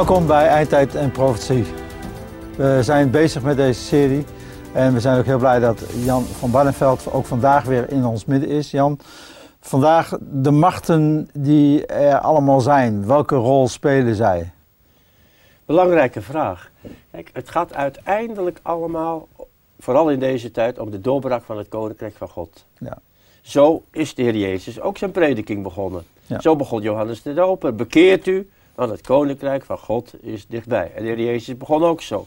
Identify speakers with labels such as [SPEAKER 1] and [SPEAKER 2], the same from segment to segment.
[SPEAKER 1] Welkom bij Eindtijd en Profetie. We zijn bezig met deze serie en we zijn ook heel blij dat Jan van Barneveld ook vandaag weer in ons midden is. Jan, vandaag de machten die er allemaal zijn, welke rol spelen zij?
[SPEAKER 2] Belangrijke vraag. Kijk, het gaat uiteindelijk allemaal, vooral in deze tijd, om de doorbraak van het Koninkrijk van God.
[SPEAKER 1] Ja.
[SPEAKER 2] Zo is de Heer Jezus ook zijn prediking begonnen.
[SPEAKER 1] Ja.
[SPEAKER 2] Zo begon Johannes de Doper. Bekeert u, want het Koninkrijk van God is dichtbij. En de Heer Jezus begon ook zo.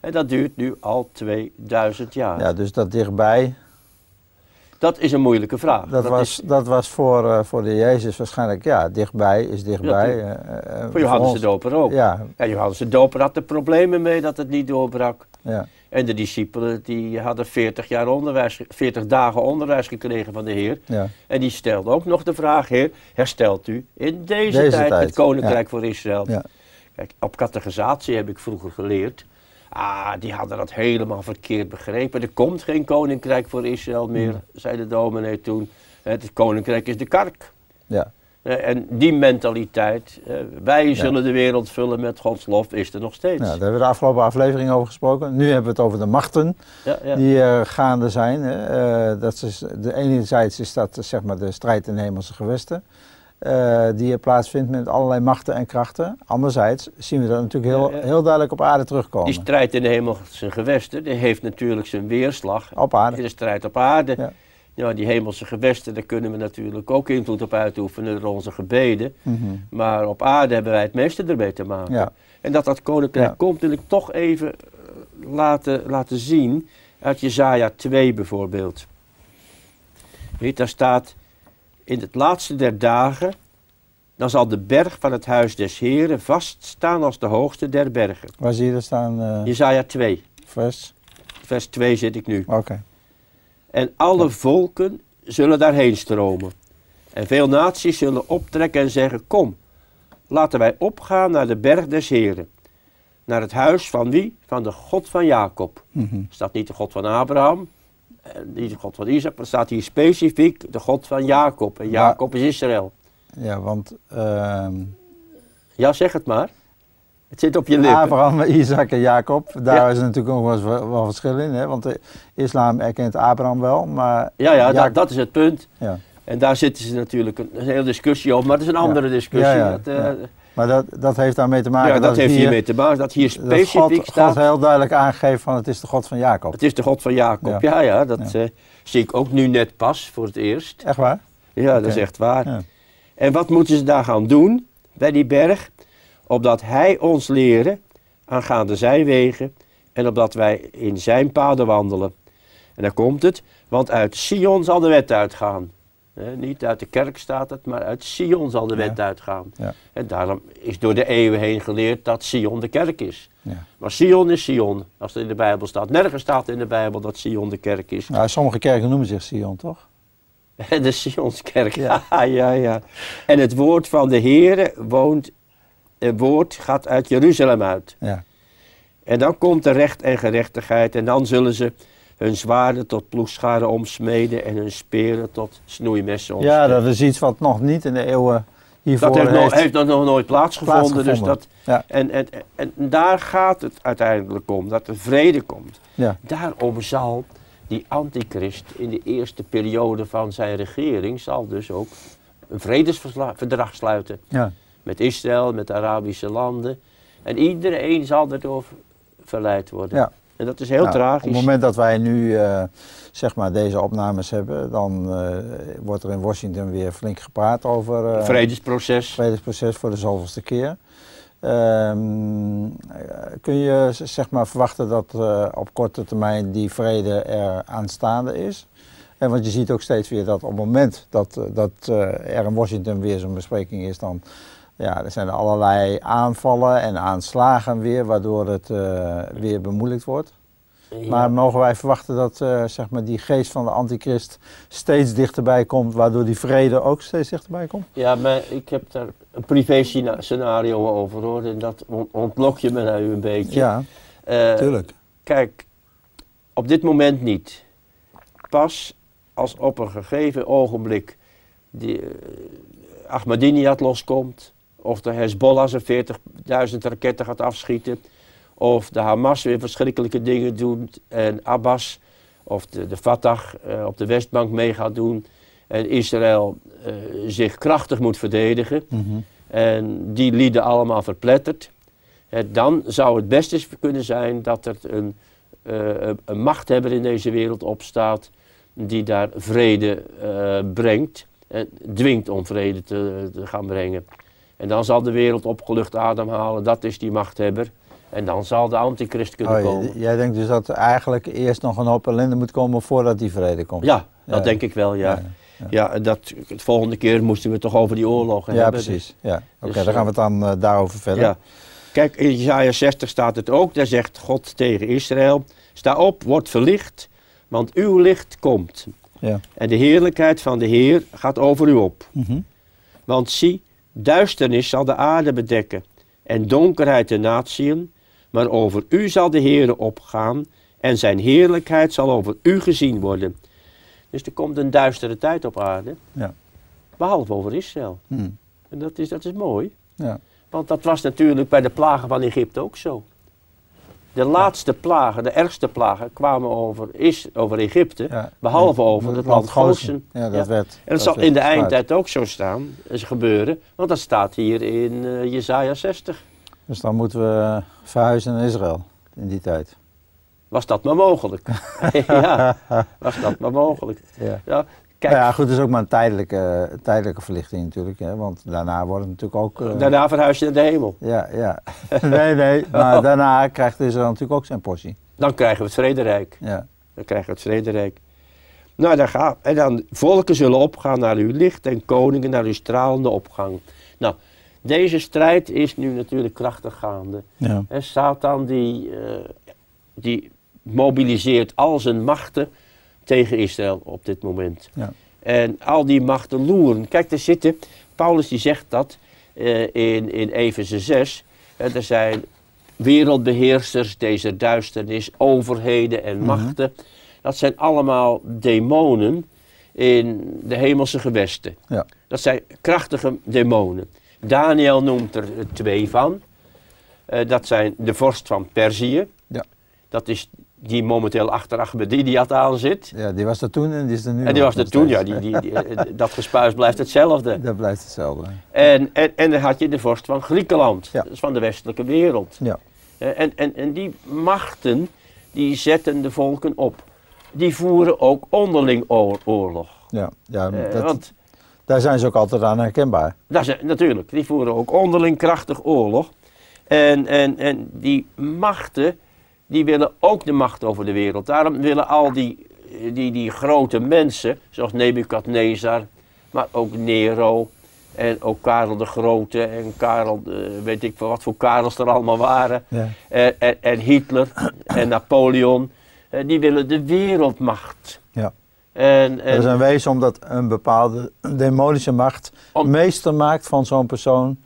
[SPEAKER 2] En dat duurt nu al 2000 jaar.
[SPEAKER 1] Ja, dus dat dichtbij,
[SPEAKER 2] Dat is een moeilijke vraag.
[SPEAKER 1] dat, was,
[SPEAKER 2] is
[SPEAKER 1] dat was voor, eh, voor de Jezus waarschijnlijk, ja, dichtbij is dichtbij.
[SPEAKER 2] Ja,
[SPEAKER 1] eh,
[SPEAKER 2] voor Johannes
[SPEAKER 1] ons-
[SPEAKER 2] de Doper ook.
[SPEAKER 1] Ja,
[SPEAKER 2] En Johannes de Doper had er problemen mee dat het niet doorbrak.
[SPEAKER 1] ja,
[SPEAKER 2] En de discipelen die hadden 40, jaar onderwijs, 40 dagen onderwijs gekregen van de Heer.
[SPEAKER 1] ja.
[SPEAKER 2] En die stelde ook nog de vraag, Heer, herstelt u in deze,
[SPEAKER 1] Deze
[SPEAKER 2] tijd,
[SPEAKER 1] tijd,
[SPEAKER 2] het koninkrijk voor Israël?
[SPEAKER 1] Ja.
[SPEAKER 2] Kijk, op catechisatie heb ik vroeger geleerd. Ah, die hadden dat helemaal verkeerd begrepen. Er komt geen koninkrijk voor Israël meer, zei de dominee toen. Het koninkrijk is de kark.
[SPEAKER 1] ja.
[SPEAKER 2] Eh, En die mentaliteit, eh, wij zullen de wereld vullen met Gods lof, is er nog steeds.
[SPEAKER 1] Nou, daar hebben we de afgelopen aflevering over gesproken. Nu hebben we het over de machten.
[SPEAKER 2] ja, ja.
[SPEAKER 1] die er gaande zijn. Eh, dat is, de enerzijds is dat zeg maar, de strijd in de hemelse gewesten. Eh, die er plaatsvindt met allerlei machten en krachten. Anderzijds zien we dat natuurlijk heel, heel duidelijk op aarde terugkomen.
[SPEAKER 2] Die strijd in de hemelse gewesten, die heeft natuurlijk zijn weerslag
[SPEAKER 1] Op aarde.
[SPEAKER 2] in de strijd op aarde.
[SPEAKER 1] Ja.
[SPEAKER 2] Ja. die hemelse gewesten, daar kunnen we natuurlijk ook invloed op uitoefenen door onze gebeden.
[SPEAKER 1] Mhm.
[SPEAKER 2] Maar op aarde hebben wij het meeste ermee te maken.
[SPEAKER 1] Ja.
[SPEAKER 2] En dat dat koninkrijk
[SPEAKER 1] Ja.
[SPEAKER 2] komt, wil ik toch even eh, laten, laten zien uit Jezaja 2 bijvoorbeeld. Weet, daar staat, in het laatste der dagen, dan zal de berg van het huis des Heren vaststaan als de hoogste der bergen.
[SPEAKER 1] Waar zie je er staan? eh
[SPEAKER 2] Jezaja 2,
[SPEAKER 1] vers?
[SPEAKER 2] vers 2 zit ik nu.
[SPEAKER 1] Oké.
[SPEAKER 2] En alle volken zullen daarheen stromen. En veel naties zullen optrekken en zeggen, kom, laten wij opgaan naar de berg des Heren. Naar het huis van wie? Van de God van Jacob.
[SPEAKER 1] Mhm.
[SPEAKER 2] Er staat niet de God van Abraham, niet de God van Isaac, maar staat hier specifiek de God van Jacob. En Jacob is Israël.
[SPEAKER 1] Ja, want ehm,
[SPEAKER 2] Ja, zeg het maar. Het zit op je lippen.
[SPEAKER 1] Abraham, Isaac en Jacob, daar
[SPEAKER 2] Ja.
[SPEAKER 1] is natuurlijk ook wel, wel, verschil in. Hè? Want de islam erkent Abraham wel, maar
[SPEAKER 2] Ja, ja, dat, dat is het punt.
[SPEAKER 1] ja.
[SPEAKER 2] En daar zitten ze natuurlijk een, een hele discussie over, maar dat is een andere discussie. Dat, eh,
[SPEAKER 1] ja. Maar dat, dat heeft daarmee te maken
[SPEAKER 2] ja, dat
[SPEAKER 1] het
[SPEAKER 2] heeft
[SPEAKER 1] hier,
[SPEAKER 2] hiermee te maken dat hier
[SPEAKER 1] dat
[SPEAKER 2] specifiek
[SPEAKER 1] God,
[SPEAKER 2] staat.
[SPEAKER 1] God heel duidelijk aangeeft van het is de God van Jacob.
[SPEAKER 2] Het is de God van Jacob. Ja, ja, dat eh, zie ik ook nu net pas voor het eerst.
[SPEAKER 1] Echt waar?
[SPEAKER 2] Ja, dat is echt waar.
[SPEAKER 1] Ja.
[SPEAKER 2] En wat moeten ze daar gaan doen bij die berg? Opdat hij ons leren aangaande zijn wegen en opdat wij in zijn paden wandelen. En dan komt het, want uit Sion zal de wet uitgaan. Eh, niet uit de kerk staat het, maar uit Sion zal de
[SPEAKER 1] Ja.
[SPEAKER 2] wet uitgaan.
[SPEAKER 1] Ja.
[SPEAKER 2] En daarom is door de eeuwen heen geleerd dat Sion de kerk is.
[SPEAKER 1] Ja.
[SPEAKER 2] Maar Sion is Sion, als het in de Bijbel staat. Nergens staat in de Bijbel dat Sion de kerk is.
[SPEAKER 1] Nou, sommige kerken noemen zich Sion, toch?
[SPEAKER 2] De Sionskerk,
[SPEAKER 1] Ja.
[SPEAKER 2] ja. ja, ja. En het woord van de Heere woont, het woord gaat uit Jeruzalem uit.
[SPEAKER 1] Ja.
[SPEAKER 2] En dan komt de recht en gerechtigheid en dan zullen ze hun zwaarden tot ploegscharen omsmeden en hun speren tot snoeimessen
[SPEAKER 1] ja,
[SPEAKER 2] omsmeden.
[SPEAKER 1] dat is iets wat nog niet in de eeuwen hiervoor
[SPEAKER 2] dat heeft,
[SPEAKER 1] heeft,
[SPEAKER 2] nog, heeft nog nog nooit plaatsgevonden. Dus dat,
[SPEAKER 1] Ja.
[SPEAKER 2] en, en, en daar gaat het uiteindelijk om, dat er vrede komt.
[SPEAKER 1] Ja.
[SPEAKER 2] Daarom zal die antichrist in de eerste periode van zijn regering zal dus ook een vredesverdrag sluiten
[SPEAKER 1] Ja.
[SPEAKER 2] met Israël, met de Arabische landen. En iedereen zal erdoor verleid worden.
[SPEAKER 1] Ja.
[SPEAKER 2] En dat is heel
[SPEAKER 1] Nou,
[SPEAKER 2] tragisch.
[SPEAKER 1] Op het moment dat wij nu eh, zeg maar deze opnames hebben, dan eh, wordt er in Washington weer flink gepraat over eh,
[SPEAKER 2] Vredesproces.
[SPEAKER 1] het vredesproces voor de zoveelste keer. Ehm, eh, kun je zeg maar verwachten dat eh, op korte termijn die vrede er aanstaande is? En want je ziet ook steeds weer dat op het moment dat, dat er in Washington weer zo'n bespreking is, dan ja, er zijn er allerlei aanvallen en aanslagen weer, waardoor het eh, weer bemoeilijkt wordt.
[SPEAKER 2] Ja.
[SPEAKER 1] Maar mogen wij verwachten dat eh, zeg maar die geest van de antichrist steeds dichterbij komt, waardoor die vrede ook steeds dichterbij komt?
[SPEAKER 2] Ja, maar ik heb daar een privé scena- scenario over hoor. En dat on- ontlok je me nou een beetje.
[SPEAKER 1] Ja,
[SPEAKER 2] Eh,
[SPEAKER 1] tuurlijk.
[SPEAKER 2] Kijk, op dit moment niet. Pas als op een gegeven ogenblik die uh, Ahmadinejad loskomt, of de Hezbollah zijn 40.000 raketten gaat afschieten, of de Hamas weer verschrikkelijke dingen doet en Abbas of de, de Fatah eh, op de Westbank mee gaat doen. En Israël eh, zich krachtig moet verdedigen.
[SPEAKER 1] Mhm.
[SPEAKER 2] en die lieden allemaal verpletterd, eh, dan zou het best eens kunnen zijn dat er een, eh, een machthebber in deze wereld opstaat die daar vrede brengt. En dwingt om vrede te, te gaan brengen. En dan zal de wereld opgelucht ademhalen, dat is die machthebber. En dan zal de antichrist kunnen
[SPEAKER 1] Oh,
[SPEAKER 2] komen.
[SPEAKER 1] jij denkt dus dat er eigenlijk eerst nog een hoop ellende moet komen voordat die vrede komt?
[SPEAKER 2] Ja, dat
[SPEAKER 1] Ja.
[SPEAKER 2] denk ik wel, ja.
[SPEAKER 1] Ja,
[SPEAKER 2] Ja,
[SPEAKER 1] ja.
[SPEAKER 2] en dat, de volgende keer moesten we toch over die oorlogen
[SPEAKER 1] Ja,
[SPEAKER 2] hebben.
[SPEAKER 1] precies. Ja. Oké,
[SPEAKER 2] Dus,
[SPEAKER 1] dan gaan we het dan eh, daarover verder.
[SPEAKER 2] Ja. Kijk, in Isaiah 60 staat het ook. Daar zegt God tegen Israël: Sta op, word verlicht, want uw licht komt.
[SPEAKER 1] Ja.
[SPEAKER 2] En de heerlijkheid van de Heer gaat over u op.
[SPEAKER 1] Mhm.
[SPEAKER 2] Want zie, duisternis zal de aarde bedekken en donkerheid de natieën, maar over u zal de Heer opgaan en zijn heerlijkheid zal over u gezien worden. Dus er komt een duistere tijd op aarde,
[SPEAKER 1] Ja.
[SPEAKER 2] behalve over Israël.
[SPEAKER 1] Hm.
[SPEAKER 2] En dat is, dat is mooi.
[SPEAKER 1] Ja.
[SPEAKER 2] Want dat was natuurlijk bij de plagen van Egypte ook zo. De laatste plagen, de ergste plagen, kwamen over, is, over Egypte, behalve over het land Goshen.
[SPEAKER 1] Ja, dat werd.
[SPEAKER 2] En dat zal in de eindtijd ook zo staan, is gebeuren, want dat staat hier in eh Jesaja 60.
[SPEAKER 1] Dus dan moeten we verhuizen naar Israël in die tijd.
[SPEAKER 2] Was dat maar mogelijk? ja, was dat maar mogelijk.
[SPEAKER 1] Ja.
[SPEAKER 2] Ja, kijk,
[SPEAKER 1] Nou ja, goed, het is ook maar een tijdelijke, tijdelijke verlichting natuurlijk. Hè, want daarna wordt het natuurlijk ook... eh,
[SPEAKER 2] daarna verhuis je naar de hemel.
[SPEAKER 1] Ja, ja. nee, nee. Maar daarna krijgt Israël natuurlijk ook zijn portie.
[SPEAKER 2] Dan krijgen we het vrederijk.
[SPEAKER 1] Ja.
[SPEAKER 2] Dan krijgen we het vrederijk. Nou, dan gaat, en dan volken zullen opgaan naar uw licht en koningen naar uw stralende opgang. Nou, deze strijd is nu natuurlijk krachtig gaande.
[SPEAKER 1] Ja.
[SPEAKER 2] En Satan die, eh, die mobiliseert al zijn machten tegen Israël op dit moment.
[SPEAKER 1] Ja.
[SPEAKER 2] En al die machten loeren. Kijk, er zitten, Paulus die zegt dat eh, in, in Efeze 6. eh, er zijn wereldbeheersers deze duisternis, overheden en
[SPEAKER 1] Mhm.
[SPEAKER 2] machten. Dat zijn allemaal demonen in de hemelse gewesten.
[SPEAKER 1] Ja.
[SPEAKER 2] Dat zijn krachtige demonen. Daniel noemt er twee van. Eh, dat zijn de vorst van Perzië.
[SPEAKER 1] Ja.
[SPEAKER 2] Dat is die momenteel achter Ahmadinejad aan zit.
[SPEAKER 1] ja, die was er toen en die is er nu
[SPEAKER 2] En die was er toen, ja, die, die, die, eh, dat gespuis blijft hetzelfde.
[SPEAKER 1] Dat blijft hetzelfde.
[SPEAKER 2] En, en, en dan had je de vorst van Griekenland,
[SPEAKER 1] Ja.
[SPEAKER 2] is van de westelijke wereld.
[SPEAKER 1] Ja.
[SPEAKER 2] Eh, En, en, en die machten, die zetten de volken op. Die voeren ook onderling oor- oorlog.
[SPEAKER 1] Ja, ja
[SPEAKER 2] Eh,
[SPEAKER 1] dat,
[SPEAKER 2] want
[SPEAKER 1] daar zijn ze ook altijd aan herkenbaar.
[SPEAKER 2] dat is, natuurlijk, die voeren ook onderling krachtig oorlog. En, en, en die machten, die willen ook de macht over de wereld. Daarom willen al die, die, die grote mensen, zoals Nebukadnezar, maar ook Nero en ook Karel de Grote en Karel, weet ik wat voor Karels er allemaal waren.
[SPEAKER 1] Ja.
[SPEAKER 2] En, en, en Hitler en Napoleon, eh, die willen de wereldmacht.
[SPEAKER 1] Ja.
[SPEAKER 2] En,
[SPEAKER 1] Er
[SPEAKER 2] en
[SPEAKER 1] is een wezen omdat een bepaalde demonische macht
[SPEAKER 2] Om-
[SPEAKER 1] meester maakt van zo'n persoon.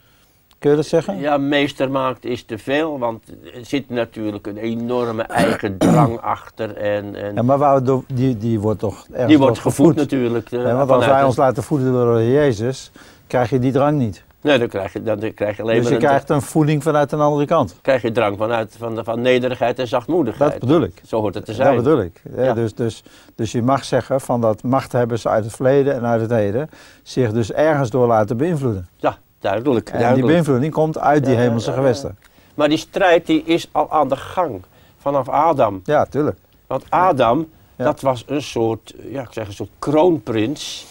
[SPEAKER 1] Kun je dat zeggen?
[SPEAKER 2] Ja, meestermaakt is te veel, want er zit natuurlijk een enorme eigen drang achter. En, en
[SPEAKER 1] Ja, maar waar, die, die wordt toch ergens
[SPEAKER 2] die wordt gevoed natuurlijk. eh,
[SPEAKER 1] Ja, want als wij ons laten voeden door Jezus, krijg je die drang niet.
[SPEAKER 2] Nee, dan krijg je, dan krijg je alleen
[SPEAKER 1] Dus je
[SPEAKER 2] een,
[SPEAKER 1] krijgt een voeding vanuit een andere kant.
[SPEAKER 2] krijg je drang vanuit, van, van nederigheid en zachtmoedigheid.
[SPEAKER 1] Dat bedoel ik.
[SPEAKER 2] Zo hoort het te
[SPEAKER 1] Dat
[SPEAKER 2] zijn.
[SPEAKER 1] bedoel ik. Ja,
[SPEAKER 2] Ja.
[SPEAKER 1] Dus, dus, dus je mag zeggen van dat machthebbers uit het verleden en uit het heden zich dus ergens door laten beïnvloeden.
[SPEAKER 2] Ja, duidelijk.
[SPEAKER 1] En die beïnvloeding komt uit die
[SPEAKER 2] Ja,
[SPEAKER 1] hemelse
[SPEAKER 2] ja, ja.
[SPEAKER 1] gewesten.
[SPEAKER 2] Maar die strijd die is al aan de gang vanaf Adam.
[SPEAKER 1] Ja, tuurlijk.
[SPEAKER 2] Want Adam,
[SPEAKER 1] Ja.
[SPEAKER 2] dat was een soort, ja, ik zeg een soort kroonprins.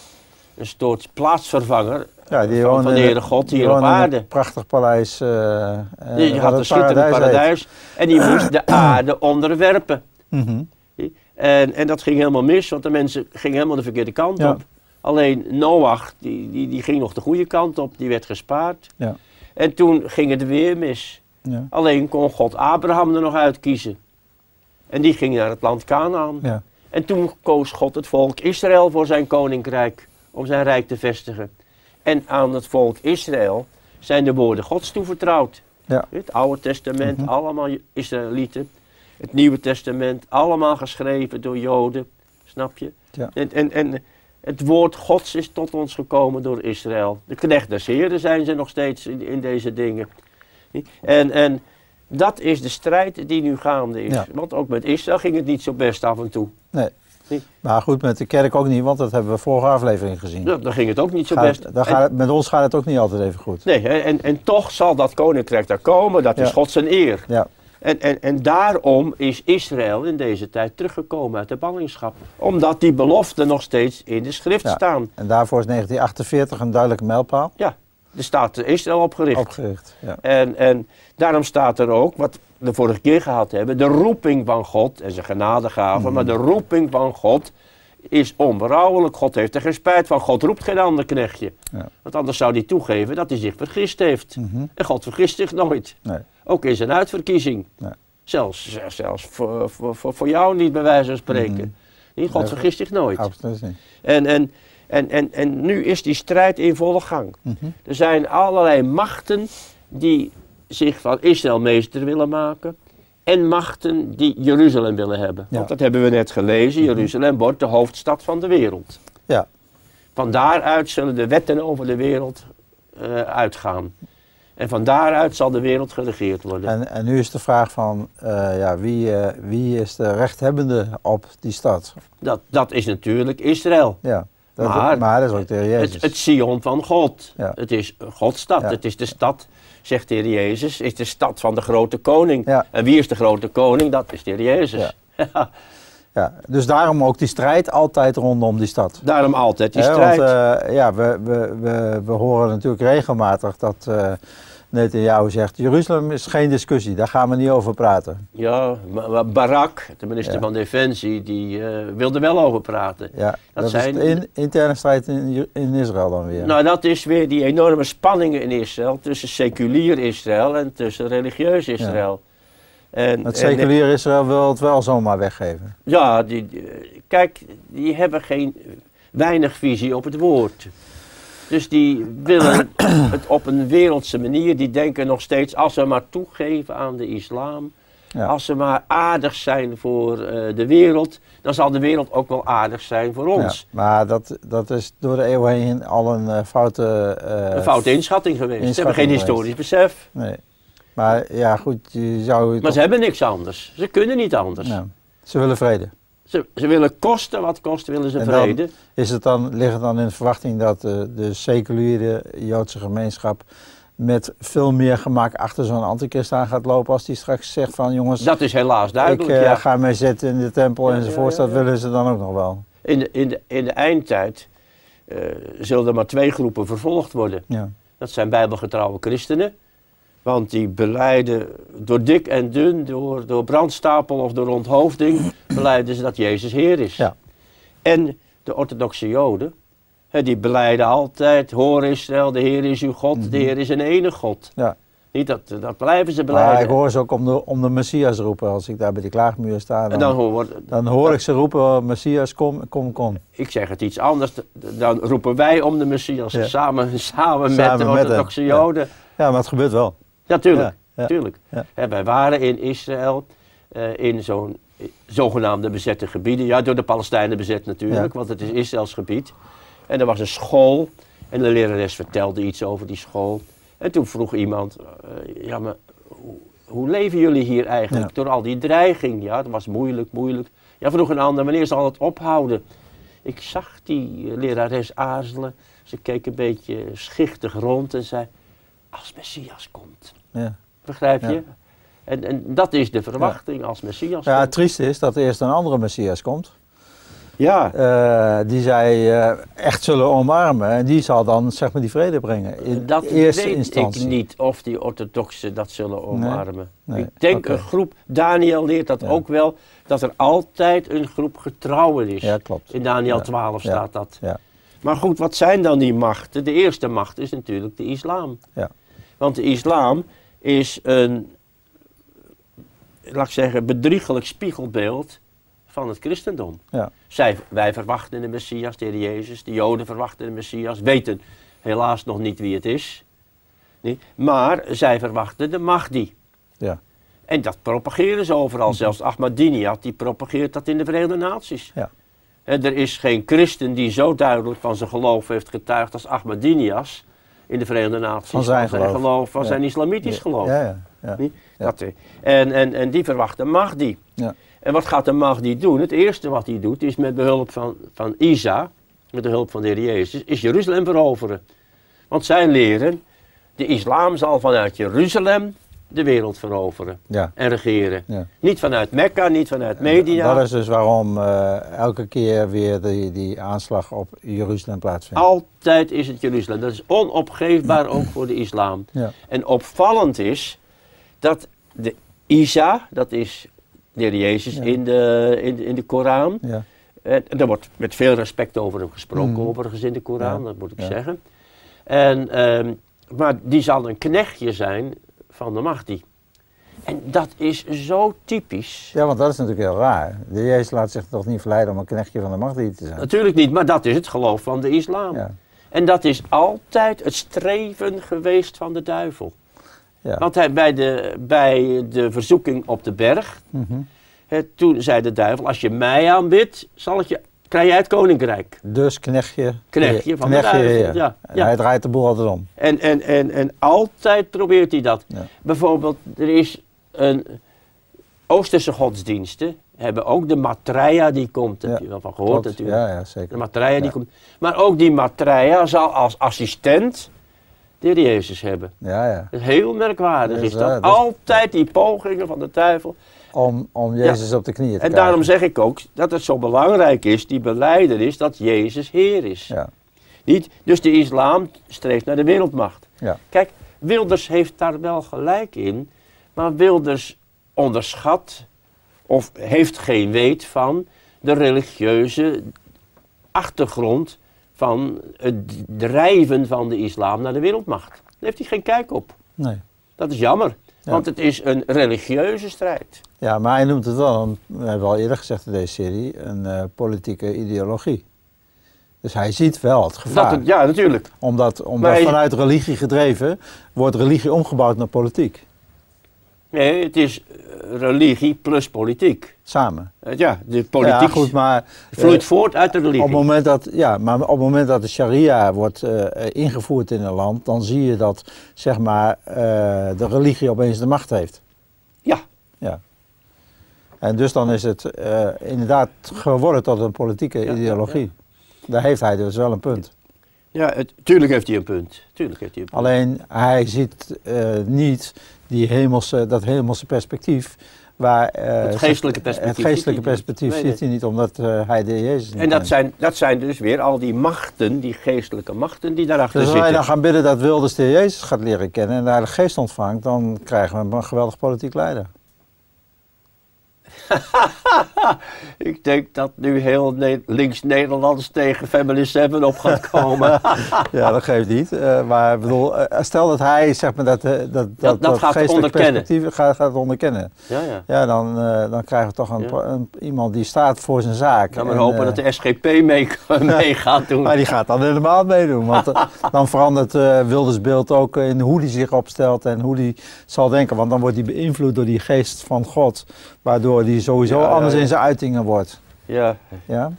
[SPEAKER 2] Een soort plaatsvervanger
[SPEAKER 1] Ja, die
[SPEAKER 2] van, van de Heere God
[SPEAKER 1] die
[SPEAKER 2] hier op aarde.
[SPEAKER 1] Een prachtig paleis. eh, eh,
[SPEAKER 2] Die
[SPEAKER 1] wat
[SPEAKER 2] had een schitterend paradijs. En die moest de aarde onderwerpen.
[SPEAKER 1] Mhm.
[SPEAKER 2] En, en dat ging helemaal mis, want de mensen gingen helemaal de verkeerde kant
[SPEAKER 1] Ja.
[SPEAKER 2] op. Alleen Noach, die, die, die ging nog de goede kant op, die werd gespaard.
[SPEAKER 1] Ja.
[SPEAKER 2] En toen ging het weer mis.
[SPEAKER 1] Ja.
[SPEAKER 2] Alleen kon God Abraham er nog uitkiezen. En die ging naar het land Canaan.
[SPEAKER 1] Ja.
[SPEAKER 2] En toen koos God het volk Israël voor zijn koninkrijk, om zijn rijk te vestigen. En aan het volk Israël zijn de woorden Gods toevertrouwd.
[SPEAKER 1] Ja.
[SPEAKER 2] Het Oude Testament,
[SPEAKER 1] Mhm.
[SPEAKER 2] allemaal Israëlieten. Het Nieuwe Testament, allemaal geschreven door Joden. Snap je?
[SPEAKER 1] Ja.
[SPEAKER 2] En, en, en Het woord Gods is tot ons gekomen door Israël. De knecht des Heren zijn ze nog steeds in, in deze dingen. En, en dat is de strijd die nu gaande is.
[SPEAKER 1] Ja.
[SPEAKER 2] Want ook met Israël ging het niet zo best af en toe.
[SPEAKER 1] Nee.
[SPEAKER 2] Nee.
[SPEAKER 1] Maar goed, met de kerk ook niet, want dat hebben we vorige aflevering gezien.
[SPEAKER 2] Ja, dan ging het ook niet zo
[SPEAKER 1] Gaat-
[SPEAKER 2] best.
[SPEAKER 1] dan
[SPEAKER 2] En-
[SPEAKER 1] gaat het, met ons gaat het ook niet altijd even goed.
[SPEAKER 2] nee, en, en toch zal dat koninkrijk daar komen. Dat is. God zijn eer.
[SPEAKER 1] Ja,
[SPEAKER 2] En, en, en daarom is Israël in deze tijd teruggekomen uit de ballingschap. Omdat die beloften nog steeds in de schrift
[SPEAKER 1] Ja.
[SPEAKER 2] staan.
[SPEAKER 1] en daarvoor is 1948 een duidelijke mijlpaal
[SPEAKER 2] Ja, er staat Israël opgericht.
[SPEAKER 1] opgericht. Ja.
[SPEAKER 2] En, en daarom staat er ook, wat we de vorige keer gehad hebben, de roeping van God en zijn genadegaven.
[SPEAKER 1] Mhm.
[SPEAKER 2] Maar de roeping van God is onberouwelijk. God heeft er geen spijt van. God roept geen ander knechtje.
[SPEAKER 1] Ja.
[SPEAKER 2] Want anders zou hij toegeven dat hij zich vergist heeft.
[SPEAKER 1] Mhm.
[SPEAKER 2] En God vergist zich nooit.
[SPEAKER 1] Nee.
[SPEAKER 2] Ook in zijn uitverkiezing.
[SPEAKER 1] Nee.
[SPEAKER 2] Zelfs, zelfs voor, voor, voor, voor jou niet, bij wijze van spreken. Nee, God vergist zich nooit.
[SPEAKER 1] Absoluut niet.
[SPEAKER 2] En, en, en, en, en nu is die strijd in volle gang.
[SPEAKER 1] Mhm.
[SPEAKER 2] Er zijn allerlei machten die zich van Israël meester willen maken. En machten die Jeruzalem willen hebben.
[SPEAKER 1] Ja.
[SPEAKER 2] Want dat hebben we net gelezen. Jeruzalem wordt de hoofdstad van de wereld.
[SPEAKER 1] Ja.
[SPEAKER 2] Van daaruit zullen de wetten over de wereld eh, uitgaan. En van daaruit zal de wereld geregeerd worden.
[SPEAKER 1] En, en nu is de vraag van, eh, ja, wie, eh, wie is de rechthebbende op die stad?
[SPEAKER 2] Dat, dat is natuurlijk Israël.
[SPEAKER 1] Ja, dat,
[SPEAKER 2] Maar-
[SPEAKER 1] maar, dat is ook de Jezus.
[SPEAKER 2] Het, het Sion van God.
[SPEAKER 1] Ja.
[SPEAKER 2] Het is Gods stad.
[SPEAKER 1] Ja.
[SPEAKER 2] Het is de stad, zegt de Heer Jezus, is de stad van de grote koning.
[SPEAKER 1] Ja.
[SPEAKER 2] En wie is de grote koning? Dat is de Heer Jezus. Ja.
[SPEAKER 1] Ja, dus daarom ook die strijd altijd rondom die stad.
[SPEAKER 2] Daarom altijd die strijd.
[SPEAKER 1] Want eh, ja, we, we, we, we horen natuurlijk regelmatig dat uh, Netanyahu zegt, Jeruzalem is geen discussie, daar gaan we niet over praten.
[SPEAKER 2] ja, maar- Barak, de minister
[SPEAKER 1] Ja.
[SPEAKER 2] van Defensie, die eh, wilde wel over praten.
[SPEAKER 1] Ja, dat,
[SPEAKER 2] zijn-
[SPEAKER 1] is de in, interne strijd in, in Israël dan weer.
[SPEAKER 2] Nou, dat is weer die enorme spanningen in Israël tussen seculier Israël en tussen religieus Israël. En,
[SPEAKER 1] het
[SPEAKER 2] en-
[SPEAKER 1] seculier Israël wil het wel zomaar weggeven.
[SPEAKER 2] Ja, die- kijk, die hebben geen, weinig visie op het woord. Dus die willen het op een wereldse manier, die denken nog steeds, als we maar toegeven aan de islam,
[SPEAKER 1] Ja.
[SPEAKER 2] als we maar aardig zijn voor eh, de wereld, dan zal de wereld ook wel aardig zijn voor ons.
[SPEAKER 1] Ja, maar dat, dat is door de eeuwen heen al een eh, foute... eh,
[SPEAKER 2] Een foute inschatting geweest. Ze hebben geen
[SPEAKER 1] geweest.
[SPEAKER 2] historisch besef.
[SPEAKER 1] Nee. Maar ja, goed, je zou...
[SPEAKER 2] Maar
[SPEAKER 1] toch-
[SPEAKER 2] ze hebben niks anders. Ze kunnen niet anders.
[SPEAKER 1] Ja. Ze willen vrede.
[SPEAKER 2] Ze, ze willen kosten wat kost, willen ze vrede.
[SPEAKER 1] Is het dan, ligt het dan in de verwachting dat eh, de seculiere Joodse gemeenschap met veel meer gemak achter zo'n antichrist aan gaat lopen als die straks zegt van jongens,
[SPEAKER 2] Dat is helaas
[SPEAKER 1] ik
[SPEAKER 2] duidelijk.
[SPEAKER 1] eh,
[SPEAKER 2] ja.
[SPEAKER 1] ga mij zetten in de tempel
[SPEAKER 2] Ja,
[SPEAKER 1] enzovoort,
[SPEAKER 2] ja,
[SPEAKER 1] dat willen ze dan ook nog wel.
[SPEAKER 2] In de, in de, in de eindtijd eh, zullen er maar twee groepen vervolgd worden.
[SPEAKER 1] Ja.
[SPEAKER 2] Dat zijn bijbelgetrouwe christenen. Want die beleiden door dik en dun, door, door brandstapel of door onthoofding, beleiden ze dat Jezus Heer is.
[SPEAKER 1] Ja.
[SPEAKER 2] En de orthodoxe joden, hè, die beleiden altijd, hoor Israël, de Heer is uw God, de Heer is een enige God.
[SPEAKER 1] Mhm. Ja.
[SPEAKER 2] Niet dat, dat blijven ze
[SPEAKER 1] Maar
[SPEAKER 2] beleiden.
[SPEAKER 1] ik hoor ze ook om de, om de Messias roepen als ik daar bij de klaagmuur sta.
[SPEAKER 2] en
[SPEAKER 1] Dan,
[SPEAKER 2] dan
[SPEAKER 1] dan,
[SPEAKER 2] hoor,
[SPEAKER 1] ik ze roepen, Messias kom, kom, kom.
[SPEAKER 2] ik zeg het iets anders, dan roepen wij om de Messias,
[SPEAKER 1] Ja.
[SPEAKER 2] samen, samen, met
[SPEAKER 1] Samen
[SPEAKER 2] de
[SPEAKER 1] met
[SPEAKER 2] orthodoxe
[SPEAKER 1] ja.
[SPEAKER 2] joden.
[SPEAKER 1] Ja, maar het gebeurt wel.
[SPEAKER 2] Ja, tuurlijk.
[SPEAKER 1] Ja,
[SPEAKER 2] tuurlijk. Hè, wij waren in Israël, eh, in zo'n eh, zogenaamde bezette gebieden. Ja, door de Palestijnen bezet natuurlijk, want het is Israëls gebied. En er was een school en de lerares vertelde iets over die school. En toen vroeg iemand, eh, ja maar hoe, hoe leven jullie hier eigenlijk
[SPEAKER 1] Ja.
[SPEAKER 2] door al die dreiging? Ja, dat was moeilijk, moeilijk. Ja, vroeg een ander, wanneer zal het ophouden? Ik zag die lerares aarzelen. Ze keek een beetje schichtig rond en zei, als Messias komt.
[SPEAKER 1] Ja.
[SPEAKER 2] Begrijp je?
[SPEAKER 1] Ja.
[SPEAKER 2] En, en dat is de verwachting als Messias
[SPEAKER 1] ja, het trieste is dat er eerst een andere Messias komt.
[SPEAKER 2] Ja,
[SPEAKER 1] eh, die zij eh, echt zullen omarmen. En die zal dan zeg maar die vrede brengen. In
[SPEAKER 2] dat
[SPEAKER 1] eerste
[SPEAKER 2] weet
[SPEAKER 1] instantie.
[SPEAKER 2] ik niet of die orthodoxen dat zullen omarmen.
[SPEAKER 1] nee,
[SPEAKER 2] ik denk een groep, Daniel leert dat
[SPEAKER 1] Ja.
[SPEAKER 2] ook wel, dat er altijd een groep getrouwen is.
[SPEAKER 1] Ja, klopt.
[SPEAKER 2] In Daniel
[SPEAKER 1] Ja.
[SPEAKER 2] 12
[SPEAKER 1] Ja.
[SPEAKER 2] staat dat.
[SPEAKER 1] Ja.
[SPEAKER 2] Maar goed, wat zijn dan die machten? De eerste macht is natuurlijk de islam.
[SPEAKER 1] Ja.
[SPEAKER 2] Want de islam is een, laat ik zeggen, bedriegelijk spiegelbeeld van het christendom.
[SPEAKER 1] Ja.
[SPEAKER 2] Zij, wij verwachten de Messias, de Heer Jezus. De Joden verwachten de Messias, weten helaas nog niet wie het is. Nee? Maar zij verwachten de Mahdi.
[SPEAKER 1] Ja.
[SPEAKER 2] En dat propageren ze overal. Zelfs Ahmadinejad, die propageert dat in de Verenigde Naties.
[SPEAKER 1] Ja.
[SPEAKER 2] Er is geen christen die zo duidelijk van zijn geloof heeft getuigd als Ahmadinias in de Verenigde Naties.
[SPEAKER 1] Van zijn geloof.
[SPEAKER 2] van zijn islamitisch geloof.
[SPEAKER 1] Ja, ja, ja.
[SPEAKER 2] Niet?
[SPEAKER 1] Ja.
[SPEAKER 2] Dat, eh, en, en, en die verwacht een Mahdi.
[SPEAKER 1] Ja.
[SPEAKER 2] En wat gaat de Mahdi doen? Het eerste wat hij doet is met behulp van, van Isa, met de hulp van de Heer Jezus, is Jeruzalem veroveren. Want zij leren, de islam zal vanuit Jeruzalem de wereld veroveren
[SPEAKER 1] ja.
[SPEAKER 2] en regeren.
[SPEAKER 1] ja.
[SPEAKER 2] Niet vanuit Mekka, niet vanuit Media.
[SPEAKER 1] Dat is dus waarom eh, elke keer weer die, die aanslag op Jeruzalem plaatsvindt.
[SPEAKER 2] Altijd is het Jeruzalem. Dat is onopgeefbaar ook voor de islam.
[SPEAKER 1] Ja.
[SPEAKER 2] En opvallend is dat de Isa, dat is de Heer Jezus in, de, in, de- in de Koran.
[SPEAKER 1] Ja.
[SPEAKER 2] En er wordt met veel respect over hem gesproken,
[SPEAKER 1] Mhm.
[SPEAKER 2] overigens in de Koran, dat moet ik zeggen. En, ehm, maar die zal een knechtje zijn van de Mahdi. En dat is zo typisch.
[SPEAKER 1] ja, want dat is natuurlijk heel raar. De Jezus laat zich toch niet verleiden om een knechtje van de Mahdi te zijn.
[SPEAKER 2] Natuurlijk niet, maar dat is het geloof van de islam.
[SPEAKER 1] Ja.
[SPEAKER 2] En dat is altijd het streven geweest van de duivel.
[SPEAKER 1] Ja.
[SPEAKER 2] Want hij, bij, de, bij de verzoeking op de berg,
[SPEAKER 1] Mhm.
[SPEAKER 2] toen zei de duivel, als je mij aanbidt, zal ik je, krijg jij het koninkrijk.
[SPEAKER 1] Dus knechtje.
[SPEAKER 2] Knechtje van de duivel, ja, ja.
[SPEAKER 1] Hij draait de boel altijd om.
[SPEAKER 2] En, en, en, en altijd probeert hij dat.
[SPEAKER 1] Ja.
[SPEAKER 2] Bijvoorbeeld, er is een Oosterse godsdiensten, hebben ook de Maitreya die komt, heb je wel van gehoord
[SPEAKER 1] Klopt.
[SPEAKER 2] natuurlijk.
[SPEAKER 1] Ja, ja,
[SPEAKER 2] De
[SPEAKER 1] zeker.
[SPEAKER 2] Maitreya die
[SPEAKER 1] Ja.
[SPEAKER 2] komt. Maar ook die Maitreya zal als assistent de Heer Jezus hebben.
[SPEAKER 1] Ja, ja.
[SPEAKER 2] Is Heel merkwaardig
[SPEAKER 1] Dus,
[SPEAKER 2] is dat.
[SPEAKER 1] is-
[SPEAKER 2] Altijd die pogingen van de duivel.
[SPEAKER 1] Om, om Jezus op de knieën te
[SPEAKER 2] En
[SPEAKER 1] krijgen.
[SPEAKER 2] daarom zeg ik ook dat het zo belangrijk is, die beleider is, dat Jezus Heer is.
[SPEAKER 1] Ja,
[SPEAKER 2] Niet? Dus de islam streeft naar de wereldmacht.
[SPEAKER 1] ja.
[SPEAKER 2] Kijk, Wilders heeft daar wel gelijk in, maar Wilders onderschat of heeft geen weet van de religieuze achtergrond van het drijven van de islam naar de wereldmacht. Daar heeft hij geen kijk op.
[SPEAKER 1] Nee.
[SPEAKER 2] Dat is jammer,
[SPEAKER 1] Ja.
[SPEAKER 2] want het is een religieuze strijd.
[SPEAKER 1] Ja, maar hij noemt het wel, een- we hebben al eerder gezegd in deze serie, een eh, politieke ideologie. Dus hij ziet wel het
[SPEAKER 2] Dat
[SPEAKER 1] gevaar.
[SPEAKER 2] het, ja, natuurlijk.
[SPEAKER 1] Omdat, omdat
[SPEAKER 2] hij-
[SPEAKER 1] vanuit religie gedreven wordt religie omgebouwd naar politiek.
[SPEAKER 2] Nee, het is eh, religie plus politiek.
[SPEAKER 1] Samen.
[SPEAKER 2] Eh, Ja, de politiek
[SPEAKER 1] Ja, goed, maar
[SPEAKER 2] vloeit voort uit de religie.
[SPEAKER 1] op het moment dat, ja, maar op het moment dat de sharia wordt ingevoerd in een land, dan zie je dat zeg maar, de religie opeens de macht heeft.
[SPEAKER 2] Ja.
[SPEAKER 1] En dus dan is het eh, inderdaad geworden tot een politieke
[SPEAKER 2] Ja, ja,
[SPEAKER 1] ideologie. Daar heeft hij dus wel een punt.
[SPEAKER 2] ja het, tuurlijk heeft hij een punt. Tuurlijk heeft hij een punt.
[SPEAKER 1] Alleen hij ziet eh, niet die hemelse, dat hemelse perspectief. Waar, eh,
[SPEAKER 2] Het geestelijke perspectief
[SPEAKER 1] Het geestelijke perspectief ziet hij niet, omdat hij de Jezus niet
[SPEAKER 2] En dat
[SPEAKER 1] kent.
[SPEAKER 2] zijn, dat zijn dus weer al die machten, die geestelijke machten die daarachter
[SPEAKER 1] Dus als wij
[SPEAKER 2] zitten.
[SPEAKER 1] dan gaan bidden dat Wilders de Jezus gaat leren kennen en daar de geest ontvangt, dan krijgen we een geweldig politiek leider.
[SPEAKER 2] Ik denk dat nu heel Ne- links-Nederlands tegen Family 7 op gaat komen.
[SPEAKER 1] Ja, dat geeft niet. Eh, maar bedoel, eh, stel dat hij zeg maar, dat, eh, dat, dat,
[SPEAKER 2] dat
[SPEAKER 1] dat,
[SPEAKER 2] gaat onderkennen.
[SPEAKER 1] gaat, gaat onderkennen.
[SPEAKER 2] ja, ja.
[SPEAKER 1] Ja, dan, dan krijgen we toch een,
[SPEAKER 2] Ja.
[SPEAKER 1] pro- een- iemand die staat voor zijn zaak.
[SPEAKER 2] Dan maar
[SPEAKER 1] En,
[SPEAKER 2] hopen dat de SGP mee, mee gaat doen.
[SPEAKER 1] Maar die gaat dan helemaal meedoen. Want dan verandert Wilders beeld ook in hoe hij zich opstelt en hoe hij zal denken. Want dan wordt hij beïnvloed door die geest van God. Waardoor hij sowieso
[SPEAKER 2] Ja,
[SPEAKER 1] anders
[SPEAKER 2] ja.
[SPEAKER 1] in zijn uitingen wordt.
[SPEAKER 2] Ja,
[SPEAKER 1] Ja?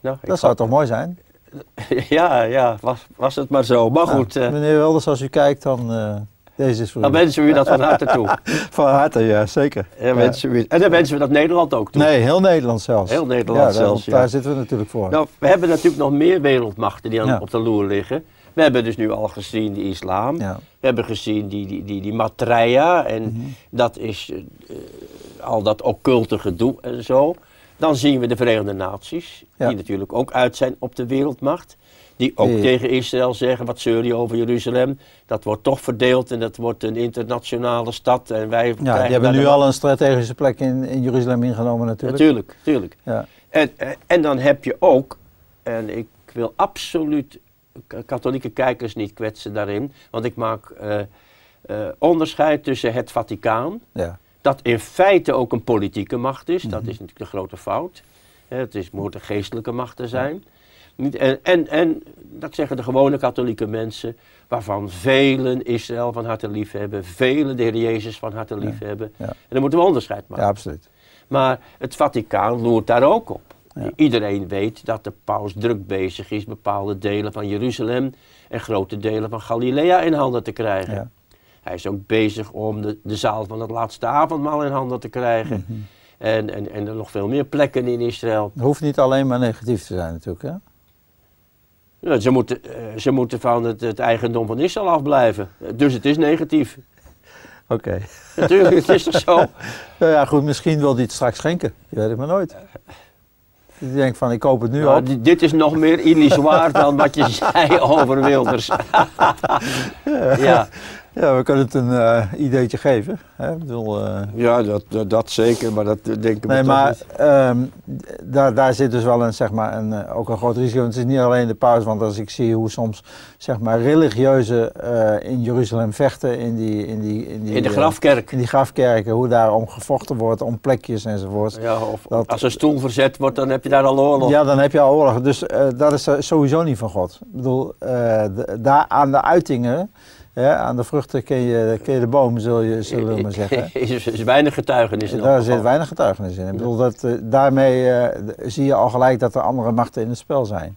[SPEAKER 2] nou,
[SPEAKER 1] Dat zou toch mooi zijn?
[SPEAKER 2] Ja, ja, was, was het maar zo. Maar goed, eh,
[SPEAKER 1] meneer Wilders, als u kijkt, dan eh, deze is voor
[SPEAKER 2] dan
[SPEAKER 1] u.
[SPEAKER 2] wensen we u dat van harte toe.
[SPEAKER 1] Van harte, ja, zeker.
[SPEAKER 2] En wensen we, en dan wensen we dat Nederland ook toe.
[SPEAKER 1] Nee, heel Nederland zelfs.
[SPEAKER 2] Heel Nederland
[SPEAKER 1] daar-
[SPEAKER 2] zelfs.
[SPEAKER 1] Daar zitten we natuurlijk voor.
[SPEAKER 2] Nou, we hebben natuurlijk nog meer wereldmachten die aan, op de loer liggen. We hebben dus nu al gezien de islam.
[SPEAKER 1] ja.
[SPEAKER 2] We hebben gezien die, die, die, die Maitreya. En
[SPEAKER 1] Mhm.
[SPEAKER 2] dat is eh, al dat occulte gedoe en zo. Dan zien we de Verenigde Naties.
[SPEAKER 1] Ja.
[SPEAKER 2] Die natuurlijk ook uit zijn op de wereldmacht. Die ook tegen Israël zeggen, wat zeur je over Jeruzalem? Dat wordt toch verdeeld en dat wordt een internationale stad. En wij
[SPEAKER 1] ja, die hebben nu al een strategische plek in, in Jeruzalem ingenomen natuurlijk.
[SPEAKER 2] Natuurlijk, natuurlijk.
[SPEAKER 1] Ja.
[SPEAKER 2] En, en- dan heb je ook, en ik wil absoluut katholieke kijkers niet kwetsen daarin, want ik maak eh, eh, onderscheid tussen het Vaticaan,
[SPEAKER 1] Ja.
[SPEAKER 2] Dat in feite ook een politieke macht is, dat
[SPEAKER 1] Mhm.
[SPEAKER 2] is natuurlijk de grote fout. Het is, moet een geestelijke macht te zijn. Niet, en, en, en dat zeggen de gewone katholieke mensen, waarvan velen Israël van harte lief hebben, velen de Heer Jezus van harte lief hebben.
[SPEAKER 1] ja.
[SPEAKER 2] En dan moeten we onderscheid maken.
[SPEAKER 1] ja, absoluut.
[SPEAKER 2] Maar het Vaticaan loert daar ook op.
[SPEAKER 1] Ja.
[SPEAKER 2] Iedereen weet dat de paus druk bezig is bepaalde delen van Jeruzalem en grote delen van Galilea in handen te krijgen. Hij is ook bezig om de, de zaal van het laatste avondmaal in handen te krijgen.
[SPEAKER 1] Mhm.
[SPEAKER 2] en, en, en er nog veel meer plekken in Israël.
[SPEAKER 1] Het hoeft niet alleen maar negatief te zijn natuurlijk, hè?
[SPEAKER 2] Ja, ze, moeten, eh, ze moeten van het, het eigendom van Israël afblijven. Dus het is negatief.
[SPEAKER 1] Oké.
[SPEAKER 2] Natuurlijk, het is toch zo?
[SPEAKER 1] Nou ja, goed, misschien wil hij het straks schenken. Je weet het maar nooit. Je denkt van, ik koop het nu
[SPEAKER 2] Nou,
[SPEAKER 1] op.
[SPEAKER 2] di- dit is nog meer illusoir dan wat je zei over Wilders. ja,
[SPEAKER 1] Ja, we kunnen het een eh, ideetje geven. Hè? Ik bedoel, eh,
[SPEAKER 2] ja dat, dat, dat zeker, maar dat eh, denk ik
[SPEAKER 1] nee,
[SPEAKER 2] toch
[SPEAKER 1] maar
[SPEAKER 2] niet.
[SPEAKER 1] ehm, daar, daar zit dus wel een, zeg maar, een, ook een groot risico. Het is niet alleen de paus, want als ik zie hoe soms zeg maar, religieuze eh, in Jeruzalem vechten, in die, in die, in die,
[SPEAKER 2] In de grafkerk.
[SPEAKER 1] in die grafkerken, hoe daar om gevochten wordt, om plekjes enzovoort.
[SPEAKER 2] Ja, of
[SPEAKER 1] dat-
[SPEAKER 2] als een stoel verzet wordt, dan heb je daar al oorlog.
[SPEAKER 1] Ja, dan heb je al oorlog. Dus eh, dat is sowieso niet van God. Ik bedoel, eh, de- daar aan de uitingen, aan de vruchten ken je, ken je de boom, zul je, zullen we maar zeggen.
[SPEAKER 2] is, is weinig getuigenis in
[SPEAKER 1] Daar zit weinig getuigenis in. Ik bedoel, dat, eh, daarmee eh, zie je al gelijk dat er andere machten in het spel zijn.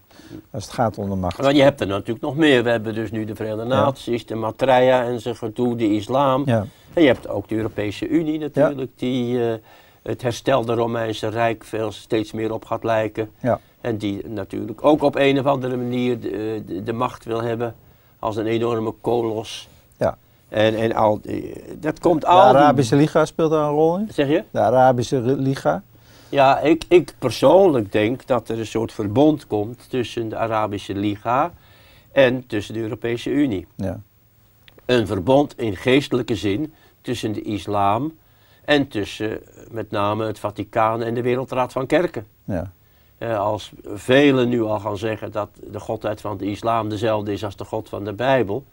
[SPEAKER 1] Als het gaat om de macht.
[SPEAKER 2] Maar je hebt er natuurlijk nog meer. We hebben dus nu de Verenigde Naties, de Maitreya en zijn gedoe, de islam.
[SPEAKER 1] Ja,
[SPEAKER 2] En je hebt ook de Europese Unie natuurlijk, die eh, het herstelde Romeinse Rijk veel steeds meer op gaat lijken.
[SPEAKER 1] ja,
[SPEAKER 2] En die natuurlijk ook op een of andere manier de, de, de macht wil hebben als een enorme kolos.
[SPEAKER 1] ja.
[SPEAKER 2] En, en al, dat komt
[SPEAKER 1] De
[SPEAKER 2] al. die-
[SPEAKER 1] Arabische Liga speelt daar een rol in.
[SPEAKER 2] Zeg je?
[SPEAKER 1] De Arabische Liga.
[SPEAKER 2] Ja, ik, ik persoonlijk denk dat er een soort verbond komt tussen de Arabische Liga en tussen de Europese Unie.
[SPEAKER 1] Ja,
[SPEAKER 2] Een verbond in geestelijke zin tussen de islam en tussen eh, met name het Vaticaan en de Wereldraad van Kerken.
[SPEAKER 1] ja,
[SPEAKER 2] als velen nu al gaan zeggen dat de godheid van de islam dezelfde is als de god van de Bijbel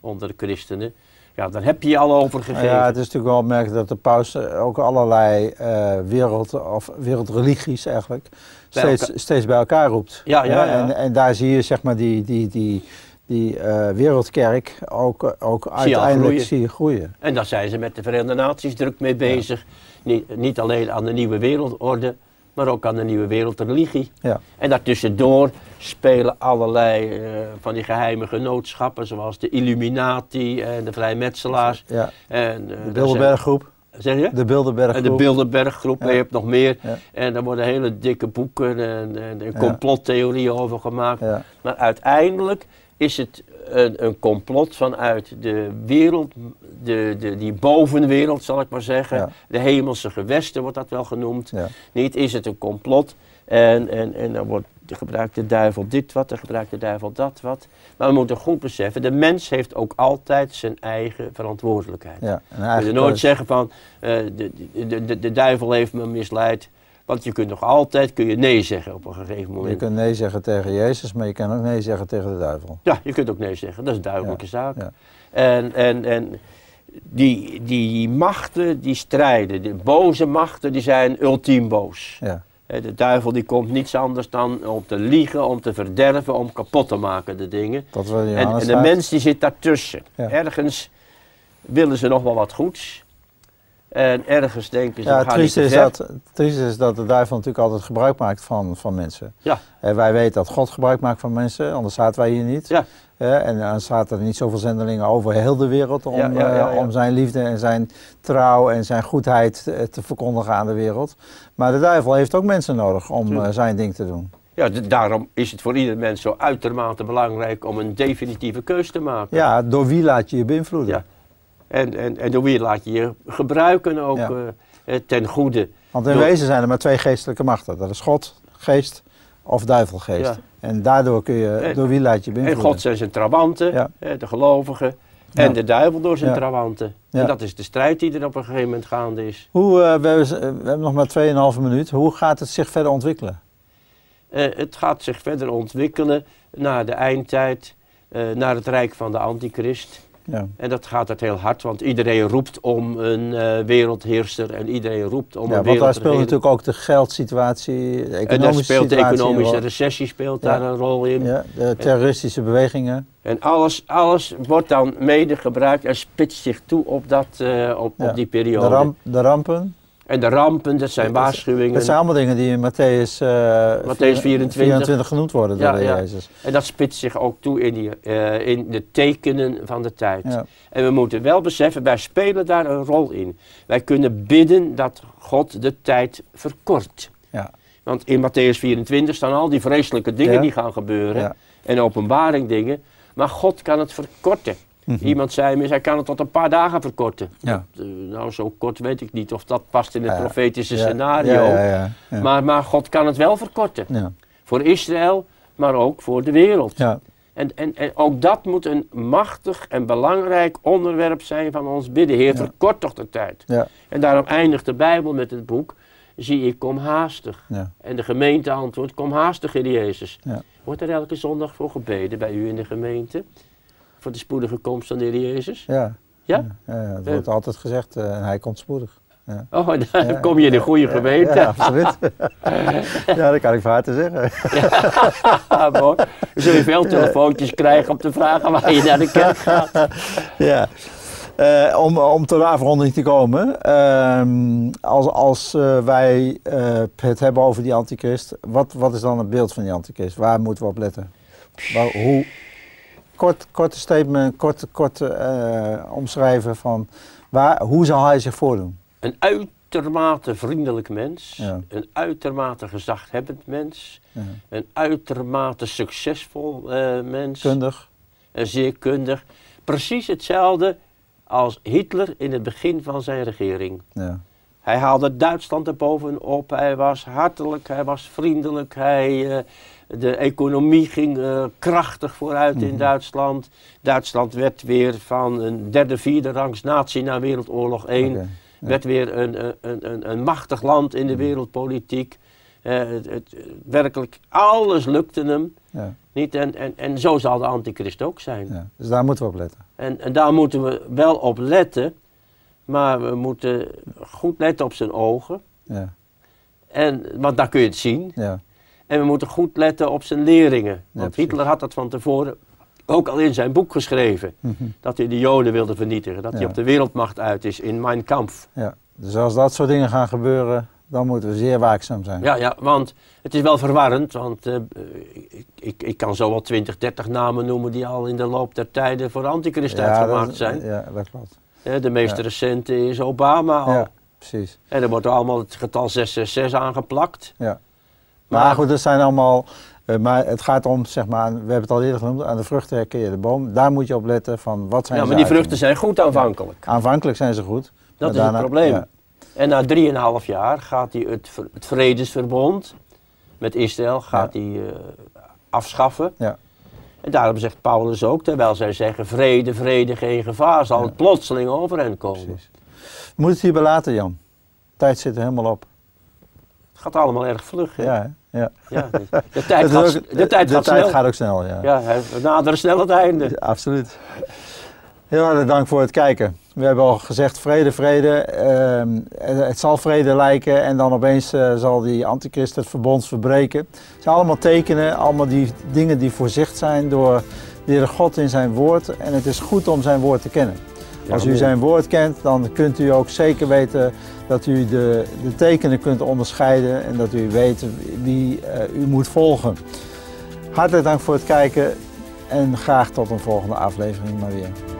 [SPEAKER 2] onder de christenen, ja, dan heb je je al overgegeven.
[SPEAKER 1] ja, het is natuurlijk wel opmerkelijk dat de paus eh, ook allerlei eh, wereld, of wereldreligies eigenlijk
[SPEAKER 2] Bij
[SPEAKER 1] steeds,
[SPEAKER 2] elkaar-
[SPEAKER 1] steeds bij elkaar roept.
[SPEAKER 2] Ja, ja, ja.
[SPEAKER 1] En, en daar zie je zeg maar die, die, die, die eh, wereldkerk ook, eh, ook
[SPEAKER 2] Zie
[SPEAKER 1] uiteindelijk
[SPEAKER 2] groeien.
[SPEAKER 1] zie je groeien.
[SPEAKER 2] En daar zijn ze met de Verenigde Naties druk mee bezig. Niet, niet alleen aan de nieuwe wereldorde, maar ook aan de nieuwe wereldreligie.
[SPEAKER 1] Ja,
[SPEAKER 2] En daartussendoor spelen allerlei eh, van die geheime genootschappen, zoals de Illuminati en de Vrijmetselaars.
[SPEAKER 1] ja.
[SPEAKER 2] En, eh,
[SPEAKER 1] De Bilderberggroep.
[SPEAKER 2] Zeg je?
[SPEAKER 1] De
[SPEAKER 2] En
[SPEAKER 1] Bilderberggroep.
[SPEAKER 2] de Bilderberggroep,
[SPEAKER 1] Ja.
[SPEAKER 2] je hebt nog meer.
[SPEAKER 1] Ja.
[SPEAKER 2] En daar worden hele dikke boeken en, en, en complottheorieën over gemaakt. Maar uiteindelijk is het een, een complot vanuit de wereld, de, de, die bovenwereld zal ik maar zeggen.
[SPEAKER 1] Ja.
[SPEAKER 2] De hemelse gewesten wordt dat wel genoemd.
[SPEAKER 1] ja,
[SPEAKER 2] Niet is het een complot en, en, en dan wordt de gebruikt de duivel dit wat, dan gebruikt de duivel dat wat. Maar we moeten goed beseffen, de mens heeft ook altijd zijn eigen verantwoordelijkheid.
[SPEAKER 1] ja. En
[SPEAKER 2] kunt
[SPEAKER 1] eigenlijk
[SPEAKER 2] nooit zeggen van eh, de, de, de, de duivel heeft me misleid. Want je kunt nog altijd kun je nee zeggen op een gegeven
[SPEAKER 1] Je
[SPEAKER 2] moment.
[SPEAKER 1] kunt nee zeggen tegen Jezus, maar je kan ook nee zeggen tegen de duivel.
[SPEAKER 2] Ja, je kunt ook nee zeggen. Dat is een duidelijke zaak.
[SPEAKER 1] ja.
[SPEAKER 2] En, en, en die, die machten die strijden, de boze machten, die zijn ultiem boos.
[SPEAKER 1] Ja,
[SPEAKER 2] De duivel die komt niets anders dan om te liegen, om te verderven, om kapot te maken de dingen.
[SPEAKER 1] dat je
[SPEAKER 2] En, en de mens die zit daartussen. Ergens willen ze nog wel wat goeds. En ergens denken ze,
[SPEAKER 1] Ja, het trieste
[SPEAKER 2] te
[SPEAKER 1] is, dat, het trieste is dat de duivel natuurlijk altijd gebruik maakt van, van mensen.
[SPEAKER 2] Ja.
[SPEAKER 1] En wij weten dat God gebruik maakt van mensen, anders zaten wij hier niet.
[SPEAKER 2] Ja.
[SPEAKER 1] En dan zaten er niet zoveel zendelingen over heel de wereld om,
[SPEAKER 2] Ja, ja, ja,
[SPEAKER 1] eh, om zijn liefde en zijn trouw en zijn goedheid eh, te verkondigen aan de wereld. Maar de duivel heeft ook mensen nodig om eh, zijn ding te doen.
[SPEAKER 2] Ja, daarom is het voor ieder mens zo uitermate belangrijk om een definitieve keus te maken.
[SPEAKER 1] Ja, door wie laat je je beïnvloeden?
[SPEAKER 2] Ja. En, en, en door wie laat je je gebruiken ook
[SPEAKER 1] Ja.
[SPEAKER 2] eh, eh, ten goede.
[SPEAKER 1] Want in
[SPEAKER 2] Door-
[SPEAKER 1] wezen zijn er maar twee geestelijke machten. Dat is God, geest of duivelgeest.
[SPEAKER 2] Ja.
[SPEAKER 1] En daardoor kun je,
[SPEAKER 2] En-
[SPEAKER 1] door wie laat je
[SPEAKER 2] En
[SPEAKER 1] beïnvloeden?
[SPEAKER 2] God zijn zijn
[SPEAKER 1] Ja.
[SPEAKER 2] eh, de gelovigen. En
[SPEAKER 1] Ja.
[SPEAKER 2] de duivel door zijn
[SPEAKER 1] Ja.
[SPEAKER 2] trawanten.
[SPEAKER 1] Ja.
[SPEAKER 2] En dat is de strijd die er op een gegeven moment gaande is.
[SPEAKER 1] Hoe, eh, we, hebben, we hebben nog maar 2,5 minuut. Hoe gaat het zich verder ontwikkelen?
[SPEAKER 2] Het gaat zich verder ontwikkelen naar de eindtijd, naar het rijk van de antichrist.
[SPEAKER 1] Ja.
[SPEAKER 2] En dat gaat het heel hard, want iedereen roept om een eh, wereldheerser en iedereen roept om
[SPEAKER 1] Ja,
[SPEAKER 2] een
[SPEAKER 1] want daar speelt natuurlijk ook de geldsituatie, de
[SPEAKER 2] En daar
[SPEAKER 1] economische
[SPEAKER 2] speelt de economische recessie speelt
[SPEAKER 1] Ja.
[SPEAKER 2] daar een rol in.
[SPEAKER 1] Ja, de terroristische bewegingen.
[SPEAKER 2] En alles, alles wordt dan mede gebruikt en spitst zich toe op, dat, eh, op, op die
[SPEAKER 1] De,
[SPEAKER 2] periode.
[SPEAKER 1] ramp, de rampen.
[SPEAKER 2] En de rampen, dat zijn waarschuwingen.
[SPEAKER 1] Dat zijn allemaal dingen die in Matthäus, eh,
[SPEAKER 2] Matthäus 24.
[SPEAKER 1] genoemd worden door
[SPEAKER 2] Ja,
[SPEAKER 1] de
[SPEAKER 2] ja.
[SPEAKER 1] Jezus.
[SPEAKER 2] En dat spitst zich ook toe in, die, eh, in de tekenen van de tijd.
[SPEAKER 1] Ja.
[SPEAKER 2] En we moeten wel beseffen, wij spelen daar een rol in. Wij kunnen bidden dat God de tijd verkort.
[SPEAKER 1] Ja.
[SPEAKER 2] Want in Matthäus 24 staan al die vreselijke dingen die gaan gebeuren. En openbaring dingen. Maar God kan het verkorten.
[SPEAKER 1] Mhm.
[SPEAKER 2] Iemand zei me, hij kan het tot een paar dagen verkorten.
[SPEAKER 1] Ja.
[SPEAKER 2] Dat, eh, nou, zo kort weet ik niet of dat past in het
[SPEAKER 1] Ja.
[SPEAKER 2] profetische scenario.
[SPEAKER 1] Ja, ja, ja. ja.
[SPEAKER 2] Maar, maar God kan het wel verkorten.
[SPEAKER 1] ja.
[SPEAKER 2] Voor Israël, maar ook voor de wereld.
[SPEAKER 1] ja.
[SPEAKER 2] En, en, en ook dat moet een machtig en belangrijk onderwerp zijn van ons bidden. Heer, verkort toch de tijd.
[SPEAKER 1] ja.
[SPEAKER 2] En daarom eindigt de Bijbel met het boek, zie ik kom haastig.
[SPEAKER 1] ja.
[SPEAKER 2] En de gemeente antwoordt, kom haastig in Jezus.
[SPEAKER 1] Ja.
[SPEAKER 2] Wordt er elke zondag voor gebeden bij u in de gemeente? Voor de spoedige komst van de Heer Jezus?
[SPEAKER 1] Ja,
[SPEAKER 2] Ja?
[SPEAKER 1] ja, ja, het wordt altijd gezegd eh, hij komt spoedig. Ja.
[SPEAKER 2] Oh, dan
[SPEAKER 1] Ja,
[SPEAKER 2] kom je in de goede gemeente.
[SPEAKER 1] Ja, absoluut. ja, dat kan ik van harte zeggen.
[SPEAKER 2] Ja, mooi. Dan zul je veel telefoontjes krijgen om te vragen waar je naar de kerk gaat.
[SPEAKER 1] ja. Eh, om, om de afronding te komen, ehm, als, als eh, wij het hebben over die antichrist, wat, wat is dan het beeld van die antichrist? Waar moeten we op letten? Waar, hoe, kort, korte statement, kort, kort eh, omschrijven van waar, hoe zal hij zich voordoen?
[SPEAKER 2] Een uitermate vriendelijk mens,
[SPEAKER 1] Ja.
[SPEAKER 2] een uitermate gezaghebbend mens,
[SPEAKER 1] Ja.
[SPEAKER 2] een uitermate succesvol eh, mens,
[SPEAKER 1] Kundig?
[SPEAKER 2] en zeer kundig. Precies hetzelfde als Hitler in het begin van zijn regering.
[SPEAKER 1] Ja.
[SPEAKER 2] Hij haalde Duitsland er bovenop, hij was hartelijk, hij was vriendelijk, hij, eh, de economie ging eh, krachtig vooruit in
[SPEAKER 1] Mhm.
[SPEAKER 2] Duitsland. Duitsland werd weer van een derde, vierde rangs natie na Wereldoorlog 1
[SPEAKER 1] Oké. Ja.
[SPEAKER 2] werd weer een, een, een, een machtig land in de wereldpolitiek. Eh, het, het- werkelijk alles lukte hem.
[SPEAKER 1] Ja.
[SPEAKER 2] Niet? En, en, en zo zal de antichrist ook zijn.
[SPEAKER 1] Ja. Dus daar moeten we op letten.
[SPEAKER 2] En, en daar moeten we wel op letten. Maar we moeten goed letten op zijn ogen.
[SPEAKER 1] Ja.
[SPEAKER 2] En, want daar kun je het zien.
[SPEAKER 1] Ja.
[SPEAKER 2] En we moeten goed letten op zijn leringen. Want. Hitler had dat van tevoren ook al in zijn boek geschreven.
[SPEAKER 1] Mhm.
[SPEAKER 2] Dat hij de Joden wilde vernietigen. Dat hij op de wereldmacht uit is in Mein Kampf.
[SPEAKER 1] ja. Dus als dat soort dingen gaan gebeuren, dan moeten we zeer waakzaam zijn.
[SPEAKER 2] Ja, ja, want het is wel verwarrend, want eh, ik, ik, ik kan zo wel 20, 30 namen noemen die al in de loop der tijden voor antichrist
[SPEAKER 1] Ja, dat-
[SPEAKER 2] zijn.
[SPEAKER 1] Ja, dat klopt.
[SPEAKER 2] Eh, de meest recente is Obama al.
[SPEAKER 1] Ja, precies.
[SPEAKER 2] En er wordt allemaal het getal 666 aangeplakt.
[SPEAKER 1] Ja. Maar, goed, dat zijn allemaal. eh, maar het gaat om, zeg maar, we hebben het al eerder genoemd, aan de vruchten herken je de boom. Daar moet je op letten van wat zijn
[SPEAKER 2] Ja, maar die vruchten zijn goed aanvankelijk.
[SPEAKER 1] Aanvankelijk zijn ze goed.
[SPEAKER 2] Dat is
[SPEAKER 1] daarna-
[SPEAKER 2] het probleem.
[SPEAKER 1] ja.
[SPEAKER 2] En na 3,5 jaar gaat hij het, het vredesverbond met Israël gaat hij, eh, afschaffen.
[SPEAKER 1] Ja.
[SPEAKER 2] En daarom zegt Paulus ook, terwijl zij zeggen vrede, vrede, geen gevaar, zal het plotseling over hen komen.
[SPEAKER 1] Precies. Moeten het hierbij laten, Jan. Tijd zit er helemaal op.
[SPEAKER 2] Het gaat allemaal erg vlug. hè?
[SPEAKER 1] Ja, hè? Ja.
[SPEAKER 2] Ja, de, de tijd, gaat,
[SPEAKER 1] ook-
[SPEAKER 2] de tijd gaat snel.
[SPEAKER 1] gaat ook snel, ja.
[SPEAKER 2] Ja, we naderen snel het einde.
[SPEAKER 1] Ja, Absoluut. Heel hartelijk dank voor het kijken. We hebben al gezegd vrede, vrede. Ehm, het zal vrede lijken en dan opeens eh, zal die antichrist het verbond verbreken. Het zijn allemaal tekenen, allemaal die dingen die voorzicht zijn door de God in zijn woord. En het is goed om zijn woord te kennen. Als u zijn woord kent, dan kunt u ook zeker weten dat u de, de tekenen kunt onderscheiden en dat u weet wie eh, u moet volgen. Hartelijk dank voor het kijken en graag tot een volgende aflevering maar weer.